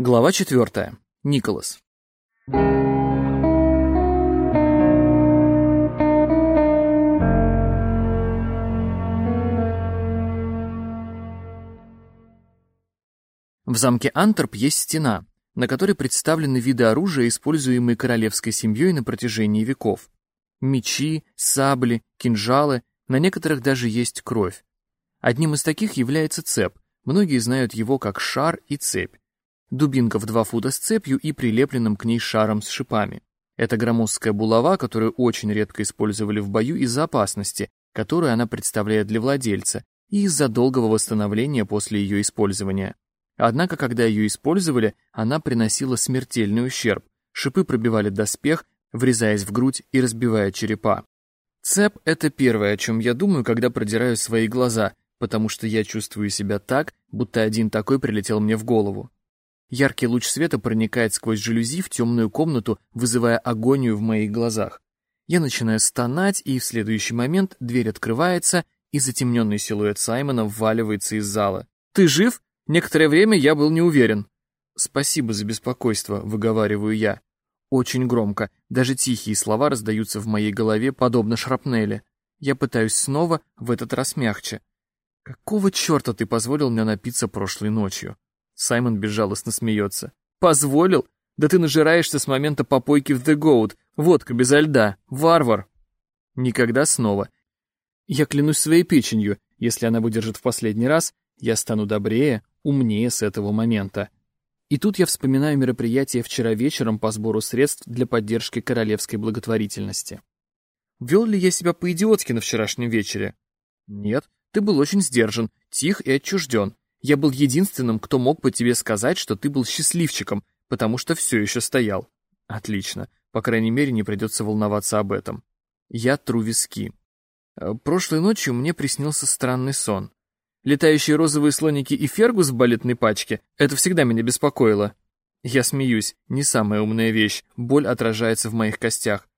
Глава четвертая. Николас. В замке Антерп есть стена, на которой представлены виды оружия, используемые королевской семьей на протяжении веков. Мечи, сабли, кинжалы, на некоторых даже есть кровь. Одним из таких является цеп, многие знают его как шар и цепь. Дубинка в два фута с цепью и прилепленным к ней шаром с шипами. Это громоздкая булава, которую очень редко использовали в бою из-за опасности, которую она представляет для владельца, и из-за долгого восстановления после ее использования. Однако, когда ее использовали, она приносила смертельный ущерб. Шипы пробивали доспех, врезаясь в грудь и разбивая черепа. Цеп — это первое, о чем я думаю, когда продираю свои глаза, потому что я чувствую себя так, будто один такой прилетел мне в голову. Яркий луч света проникает сквозь жалюзи в темную комнату, вызывая агонию в моих глазах. Я начинаю стонать, и в следующий момент дверь открывается, и затемненный силуэт Саймона вваливается из зала. «Ты жив? Некоторое время я был не уверен». «Спасибо за беспокойство», — выговариваю я. Очень громко, даже тихие слова раздаются в моей голове, подобно шрапнели. Я пытаюсь снова, в этот раз мягче. «Какого черта ты позволил мне напиться прошлой ночью?» Саймон безжалостно смеется. «Позволил? Да ты нажираешься с момента попойки в The Goat. Водка безо льда. Варвар!» Никогда снова. Я клянусь своей печенью, если она выдержит в последний раз, я стану добрее, умнее с этого момента. И тут я вспоминаю мероприятие вчера вечером по сбору средств для поддержки королевской благотворительности. Вел ли я себя по-идиотски на вчерашнем вечере? Нет, ты был очень сдержан, тих и отчужден. Я был единственным, кто мог бы тебе сказать, что ты был счастливчиком, потому что все еще стоял. Отлично. По крайней мере, не придется волноваться об этом. Я тру виски. Э, прошлой ночью мне приснился странный сон. Летающие розовые слоники и фергус в балетной пачке — это всегда меня беспокоило. Я смеюсь, не самая умная вещь, боль отражается в моих костях.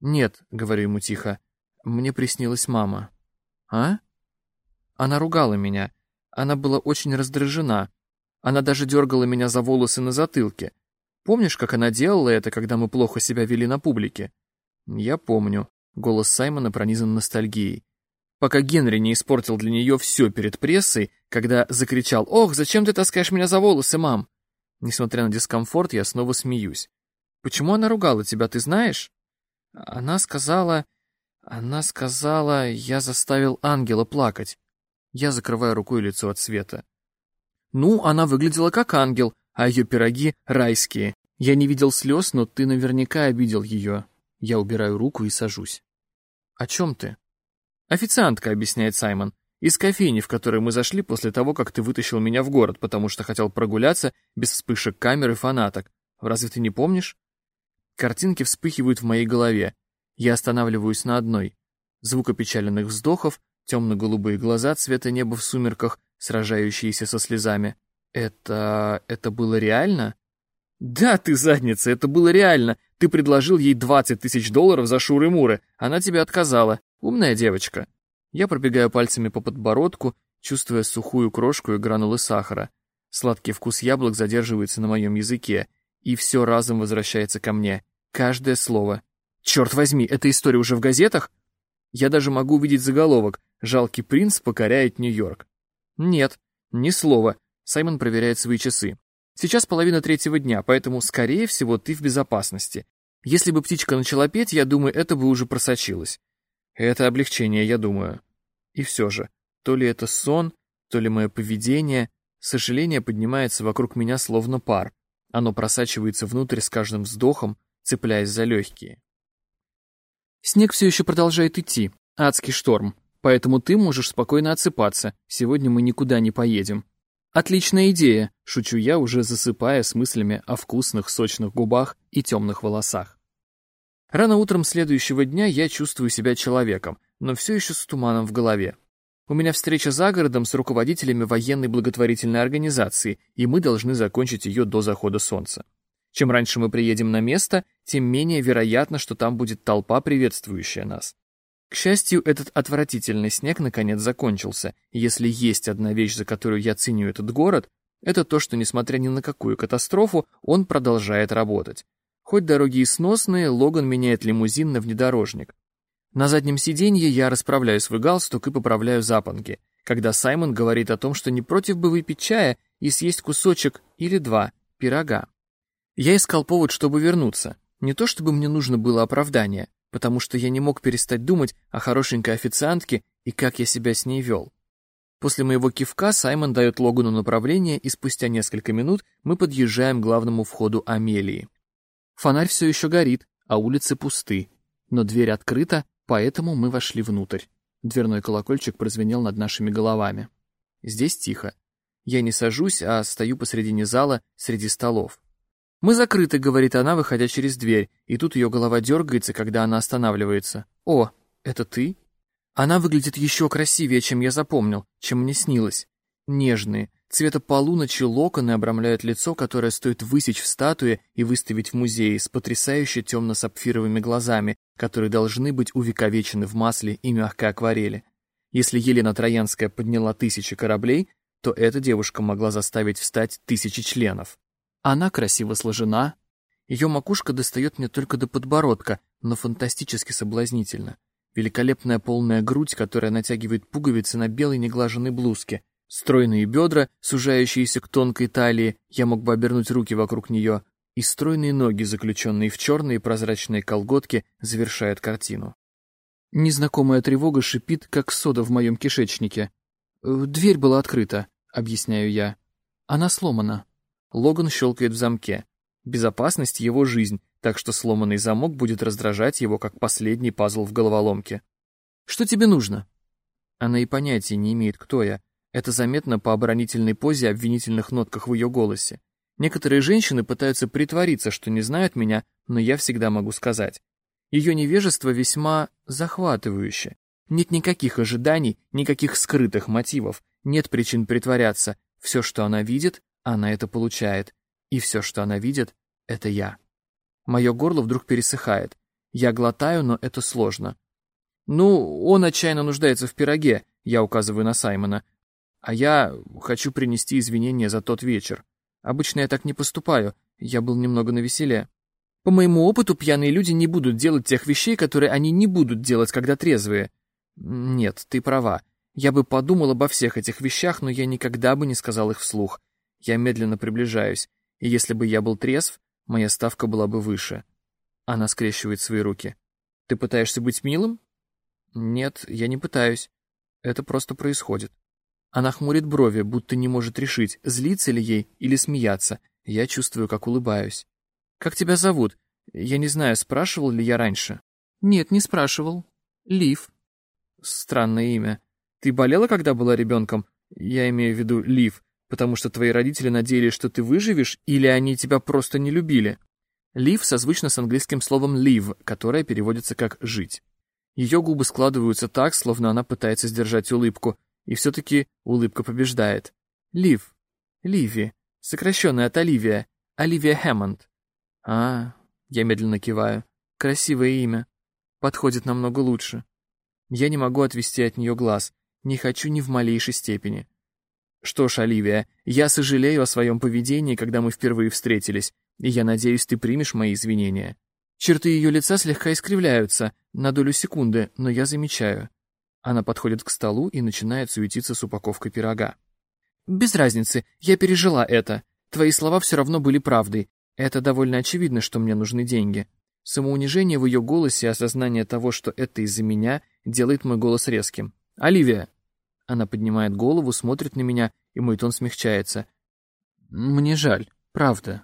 «Нет», — говорю ему тихо, — «мне приснилась мама». «А?» Она ругала меня, она была очень раздражена. Она даже дергала меня за волосы на затылке. Помнишь, как она делала это, когда мы плохо себя вели на публике? Я помню. Голос Саймона пронизан ностальгией. Пока Генри не испортил для нее все перед прессой, когда закричал «Ох, зачем ты таскаешь меня за волосы, мам?» Несмотря на дискомфорт, я снова смеюсь. «Почему она ругала тебя, ты знаешь?» Она сказала... Она сказала, я заставил ангела плакать. Я закрываю рукой лицо от света. Ну, она выглядела как ангел, а ее пироги райские. Я не видел слез, но ты наверняка обидел ее. Я убираю руку и сажусь. О чем ты? Официантка, объясняет Саймон. Из кофейни, в которой мы зашли после того, как ты вытащил меня в город, потому что хотел прогуляться без вспышек камер и фанаток. Разве ты не помнишь? Картинки вспыхивают в моей голове. Я останавливаюсь на одной. Звук опечаленных вздохов, темно-голубые глаза цвета неба в сумерках, сражающиеся со слезами. Это... это было реально? Да, ты задница, это было реально. Ты предложил ей 20 тысяч долларов за шуры-муры. Она тебе отказала. Умная девочка. Я пробегаю пальцами по подбородку, чувствуя сухую крошку и гранулы сахара. Сладкий вкус яблок задерживается на моем языке, и все разом возвращается ко мне. Каждое слово. Черт возьми, эта история уже в газетах? Я даже могу увидеть заголовок «Жалкий принц покоряет Нью-Йорк». Нет, ни слова. Саймон проверяет свои часы. Сейчас половина третьего дня, поэтому, скорее всего, ты в безопасности. Если бы птичка начала петь, я думаю, это бы уже просочилось. Это облегчение, я думаю. И все же, то ли это сон, то ли мое поведение, сожаление поднимается вокруг меня словно пар. Оно просачивается внутрь с каждым вздохом, цепляясь за легкие. Снег все еще продолжает идти, адский шторм, поэтому ты можешь спокойно отсыпаться, сегодня мы никуда не поедем. Отличная идея, шучу я, уже засыпая с мыслями о вкусных сочных губах и темных волосах. Рано утром следующего дня я чувствую себя человеком, но все еще с туманом в голове. У меня встреча за городом с руководителями военной благотворительной организации, и мы должны закончить ее до захода солнца. Чем раньше мы приедем на место, тем менее вероятно, что там будет толпа, приветствующая нас. К счастью, этот отвратительный снег наконец закончился, если есть одна вещь, за которую я ценю этот город, Это то, что, несмотря ни на какую катастрофу, он продолжает работать. Хоть дороги и сносные, Логан меняет лимузин на внедорожник. На заднем сиденье я расправляю свой галстук и поправляю запонки, когда Саймон говорит о том, что не против бы выпить чая и съесть кусочек или два пирога. Я искал повод, чтобы вернуться. Не то чтобы мне нужно было оправдание, потому что я не мог перестать думать о хорошенькой официантке и как я себя с ней вел. После моего кивка Саймон дает Логану направление, и спустя несколько минут мы подъезжаем к главному входу Амелии. Фонарь все еще горит, а улицы пусты, но дверь открыта, Поэтому мы вошли внутрь. Дверной колокольчик прозвенел над нашими головами. Здесь тихо. Я не сажусь, а стою посредине зала, среди столов. «Мы закрыты», — говорит она, выходя через дверь, и тут ее голова дергается, когда она останавливается. «О, это ты?» Она выглядит еще красивее, чем я запомнил, чем мне снилось. Нежные, Цвета полуночи локоны обрамляют лицо, которое стоит высечь в статуе и выставить в музее с потрясающе темно-сапфировыми глазами, которые должны быть увековечены в масле и мягкой акварели. Если Елена Троянская подняла тысячи кораблей, то эта девушка могла заставить встать тысячи членов. Она красиво сложена. Ее макушка достает мне только до подбородка, но фантастически соблазнительно. Великолепная полная грудь, которая натягивает пуговицы на белой неглаженной блузке, Стройные бедра, сужающиеся к тонкой талии, я мог бы обернуть руки вокруг нее, и стройные ноги, заключенные в черные прозрачные колготки, завершают картину. Незнакомая тревога шипит, как сода в моем кишечнике. «Э, «Дверь была открыта», — объясняю я. «Она сломана». Логан щелкает в замке. Безопасность — его жизнь, так что сломанный замок будет раздражать его, как последний пазл в головоломке. «Что тебе нужно?» Она и понятия не имеет, кто я, это заметно по оборонительной позе и обвинительных нотках в ее голосе. Некоторые женщины пытаются притвориться, что не знают меня, но я всегда могу сказать. Ее невежество весьма захватывающе. Нет никаких ожиданий, никаких скрытых мотивов, нет причин притворяться. Все, что она видит, она это получает. И все, что она видит, это я. Мое горло вдруг пересыхает. Я глотаю, но это сложно. «Ну, он отчаянно нуждается в пироге», — я указываю на Саймона. А я хочу принести извинения за тот вечер. Обычно я так не поступаю, я был немного навеселе. По моему опыту, пьяные люди не будут делать тех вещей, которые они не будут делать, когда трезвые. Нет, ты права. Я бы подумал обо всех этих вещах, но я никогда бы не сказал их вслух. Я медленно приближаюсь, и если бы я был трезв, моя ставка была бы выше. Она скрещивает свои руки. Ты пытаешься быть милым? Нет, я не пытаюсь. Это просто происходит. Она хмурит брови, будто не может решить, злиться ли ей или смеяться. Я чувствую, как улыбаюсь. «Как тебя зовут? Я не знаю, спрашивал ли я раньше?» «Нет, не спрашивал. Лив». «Странное имя. Ты болела, когда была ребенком? Я имею в виду Лив, потому что твои родители надеялись, что ты выживешь, или они тебя просто не любили?» Лив созвучно с английским словом live, которое переводится как «жить». Ее губы складываются так, словно она пытается сдержать улыбку – и все-таки улыбка побеждает. Лив. Ливи. Сокращенная от Оливия. Оливия Хэммонд. А, я медленно киваю. Красивое имя. Подходит намного лучше. Я не могу отвести от нее глаз. Не хочу ни в малейшей степени. Что ж, Оливия, я сожалею о своем поведении, когда мы впервые встретились, и я надеюсь, ты примешь мои извинения. Черты ее лица слегка искривляются, на долю секунды, но я замечаю. Она подходит к столу и начинает суетиться с упаковкой пирога. «Без разницы, я пережила это. Твои слова все равно были правдой. Это довольно очевидно, что мне нужны деньги». Самоунижение в ее голосе и осознание того, что это из-за меня, делает мой голос резким. «Оливия!» Она поднимает голову, смотрит на меня, и мой тон смягчается. «Мне жаль, правда».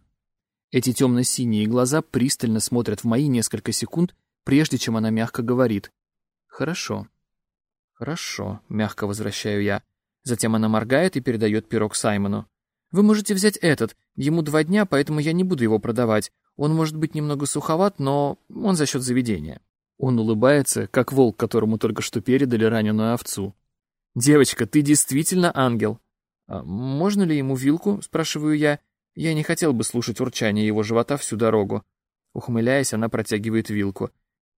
Эти темно-синие глаза пристально смотрят в мои несколько секунд, прежде чем она мягко говорит. «Хорошо». «Хорошо», — мягко возвращаю я. Затем она моргает и передает пирог Саймону. «Вы можете взять этот. Ему два дня, поэтому я не буду его продавать. Он может быть немного суховат, но он за счет заведения». Он улыбается, как волк, которому только что передали раненую овцу. «Девочка, ты действительно ангел!» а «Можно ли ему вилку?» — спрашиваю я. Я не хотел бы слушать урчание его живота всю дорогу. Ухмыляясь, она протягивает вилку.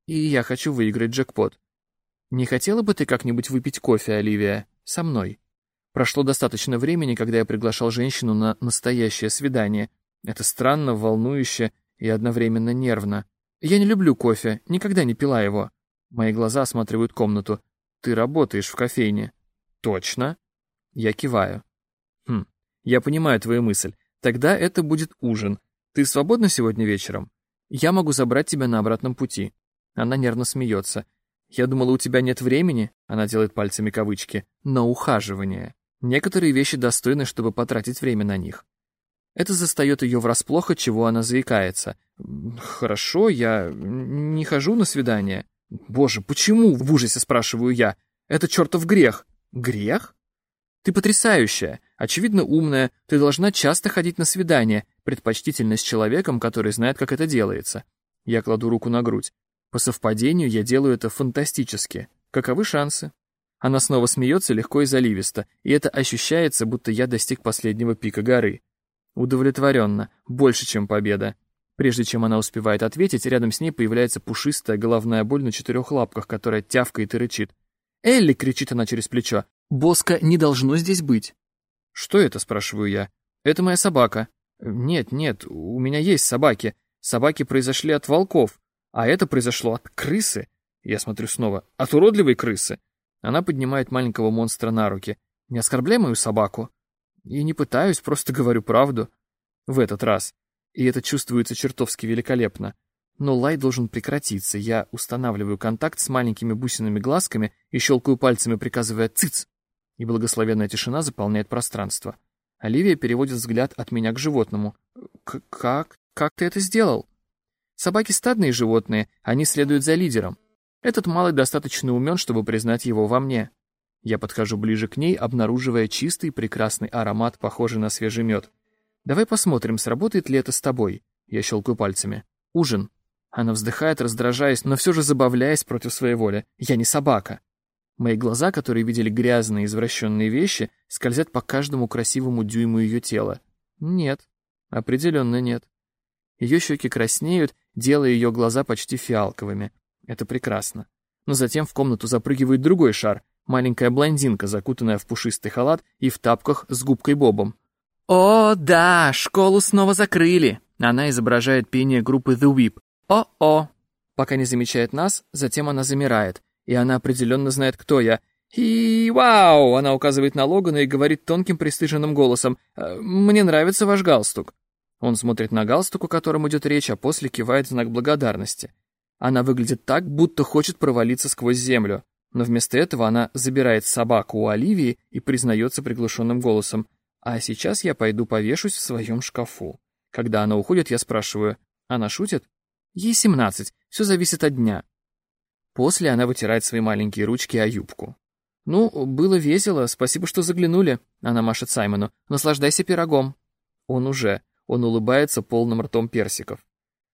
«И я хочу выиграть джекпот. «Не хотела бы ты как-нибудь выпить кофе, Оливия? Со мной?» Прошло достаточно времени, когда я приглашал женщину на настоящее свидание. Это странно, волнующе и одновременно нервно. Я не люблю кофе, никогда не пила его. Мои глаза осматривают комнату. Ты работаешь в кофейне. Точно? Я киваю. Хм, я понимаю твою мысль. Тогда это будет ужин. Ты свободна сегодня вечером? Я могу забрать тебя на обратном пути. Она нервно смеется. Я думала, у тебя нет времени, она делает пальцами кавычки, на ухаживание. Некоторые вещи достойны, чтобы потратить время на них. Это застает ее врасплох, от чего она заикается. «Хорошо, я не хожу на свидание». «Боже, почему?» — в ужасе спрашиваю я. «Это чертов грех». «Грех?» «Ты потрясающая, очевидно умная, ты должна часто ходить на свидания, предпочтительно с человеком, который знает, как это делается». Я кладу руку на грудь. По совпадению я делаю это фантастически. Каковы шансы? Она снова смеется легко и заливисто, и это ощущается, будто я достиг последнего пика горы. Удовлетворенно, больше, чем победа. Прежде чем она успевает ответить, рядом с ней появляется пушистая головная боль на четырех лапках, которая тявкает и рычит. «Элли!» — кричит она через плечо. «Боска не должно здесь быть!» «Что это?» — спрашиваю я. «Это моя собака». «Нет, нет, у меня есть собаки. Собаки произошли от волков, а это произошло от крысы». Я смотрю снова. «От уродливой крысы». Она поднимает маленького монстра на руки. «Не оскорбляй мою собаку». И не пытаюсь, просто говорю правду. В этот раз. И это чувствуется чертовски великолепно. Но лай должен прекратиться. Я устанавливаю контакт с маленькими бусинами глазками и щелкаю пальцами, приказывая «цыц!» И благословенная тишина заполняет пространство. Оливия переводит взгляд от меня к животному. «Как? Как ты это сделал?» Собаки стадные животные, они следуют за лидером. Этот малый достаточно умен, чтобы признать его во мне. Я подхожу ближе к ней, обнаруживая чистый прекрасный аромат, похожий на свежий мед. «Давай посмотрим, сработает ли это с тобой». Я щелкаю пальцами. «Ужин». Она вздыхает, раздражаясь, но все же забавляясь против своей воли. «Я не собака». Мои глаза, которые видели грязные, извращенные вещи, скользят по каждому красивому дюйму ее тела. Нет, определенно нет. Ее щеки краснеют, делая ее глаза почти фиалковыми. Это прекрасно. Но затем в комнату запрыгивает другой шар, маленькая блондинка, закутанная в пушистый халат и в тапках с губкой Бобом. «О, да, школу снова закрыли!» Она изображает пение группы The Whip. «О-о!» Пока не замечает нас, затем она замирает, и она определенно знает, кто я. «И вау!» Она указывает на Логана и говорит тонким пристыженным голосом. «Э, «Мне нравится ваш галстук». Он смотрит на галстук, о котором идет речь, а после кивает знак благодарности. Она выглядит так, будто хочет провалиться сквозь землю. Но вместо этого она забирает собаку у Оливии и признается приглушенным голосом. «А сейчас я пойду повешусь в своем шкафу». Когда она уходит, я спрашиваю. «Она шутит?» «Ей семнадцать. Все зависит от дня». После она вытирает свои маленькие ручки о юбку. «Ну, было весело. Спасибо, что заглянули». Она машет Саймону. «Наслаждайся пирогом». Он уже. Он улыбается полным ртом персиков.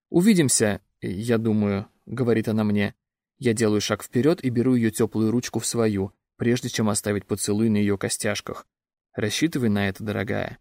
«Увидимся, я думаю», — говорит она мне. Я делаю шаг вперед и беру ее теплую ручку в свою, прежде чем оставить поцелуй на ее костяшках. Рассчитывай на это, дорогая.